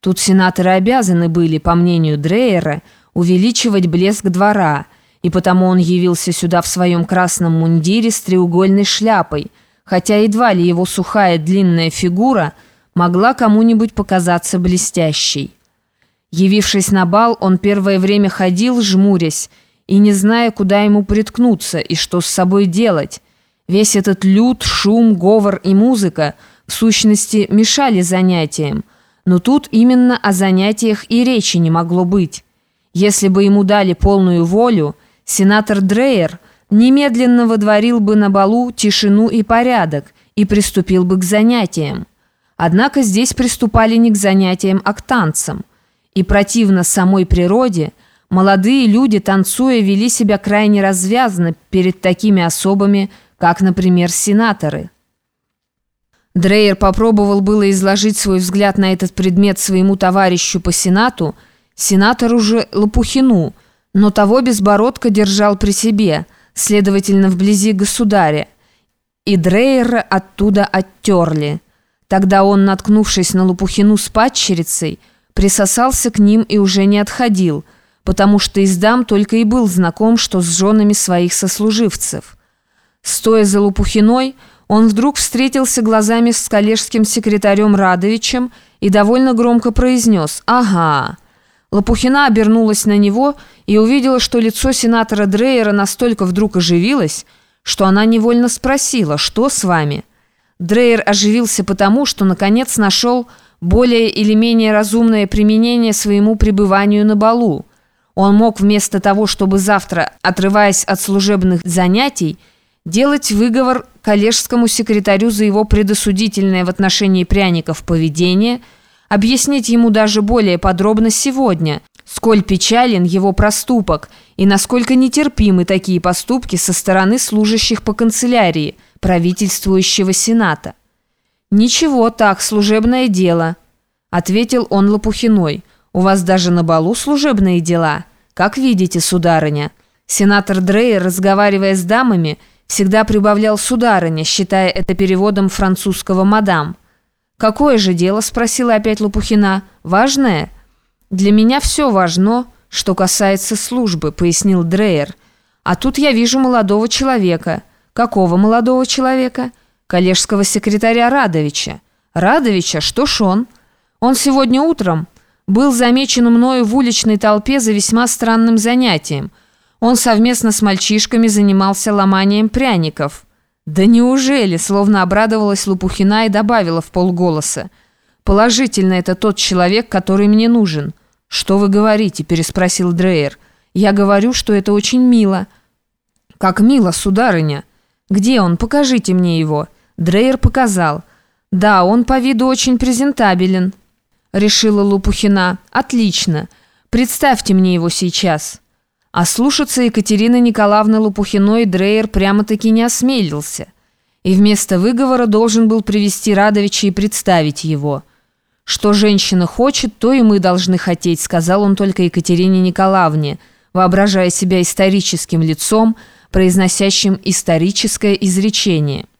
Тут сенаторы обязаны были, по мнению Дрейера, увеличивать блеск двора, и потому он явился сюда в своем красном мундире с треугольной шляпой, хотя едва ли его сухая длинная фигура могла кому-нибудь показаться блестящей. Явившись на бал, он первое время ходил, жмурясь, и не зная, куда ему приткнуться и что с собой делать. Весь этот люд, шум, говор и музыка в сущности мешали занятиям, но тут именно о занятиях и речи не могло быть. Если бы ему дали полную волю, сенатор Дрейер немедленно водворил бы на балу тишину и порядок и приступил бы к занятиям. Однако здесь приступали не к занятиям, а к танцам. И противно самой природе, молодые люди, танцуя, вели себя крайне развязно перед такими особами, как, например, сенаторы. Дрейер попробовал было изложить свой взгляд на этот предмет своему товарищу по Сенату, сенатору же Лопухину, но того Безбородко держал при себе, следовательно, вблизи государя, и Дрейера оттуда оттерли. Тогда он, наткнувшись на Лопухину с падчерицей, присосался к ним и уже не отходил, потому что из дам только и был знаком, что с женами своих сослуживцев. Стоя за Лопухиной, он вдруг встретился глазами с коллежским секретарем Радовичем и довольно громко произнес «Ага». Лопухина обернулась на него и увидела, что лицо сенатора Дрейера настолько вдруг оживилось, что она невольно спросила «Что с вами?». Дрейер оживился потому, что наконец нашел более или менее разумное применение своему пребыванию на балу. Он мог вместо того, чтобы завтра, отрываясь от служебных занятий, делать выговор коллежскому секретарю за его предосудительное в отношении пряников поведение, объяснить ему даже более подробно сегодня, сколь печален его проступок и насколько нетерпимы такие поступки со стороны служащих по канцелярии правительствующего Сената. «Ничего так, служебное дело», — ответил он Лопухиной. «У вас даже на балу служебные дела. Как видите, сударыня». Сенатор Дрейер, разговаривая с дамами, — всегда прибавлял «сударыня», считая это переводом французского «мадам». «Какое же дело?» – спросила опять Лопухина. «Важное?» «Для меня все важно, что касается службы», – пояснил Дрейер. «А тут я вижу молодого человека». «Какого молодого человека?» «Коллежского секретаря Радовича». «Радовича? Что ж он?» «Он сегодня утром был замечен мною в уличной толпе за весьма странным занятием – он совместно с мальчишками занимался ломанием пряников. «Да неужели?» – словно обрадовалась Лопухина и добавила в полголоса. «Положительно, это тот человек, который мне нужен». «Что вы говорите?» – переспросил Дрейер. «Я говорю, что это очень мило». «Как мило, сударыня!» «Где он? Покажите мне его». Дрейер показал. «Да, он по виду очень презентабелен», – решила Лопухина. «Отлично. Представьте мне его сейчас». А слушаться Екатерины Николаевны Лопухиной Дрейер прямо-таки не осмелился. И вместо выговора должен был привести Радовича и представить его. «Что женщина хочет, то и мы должны хотеть», сказал он только Екатерине Николаевне, воображая себя историческим лицом, произносящим историческое изречение –